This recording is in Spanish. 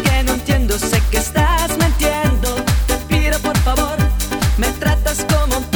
Que no entiendo, Sé que estás mintiendo, te pido por favor, me tratas como un...